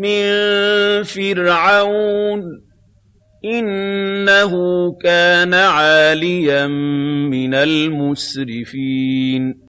مِّن فِرْعَوْنَ ۚ إِنَّهُ كَانَ عَالِيًا مِّنَ الْمُسْرِفِينَ.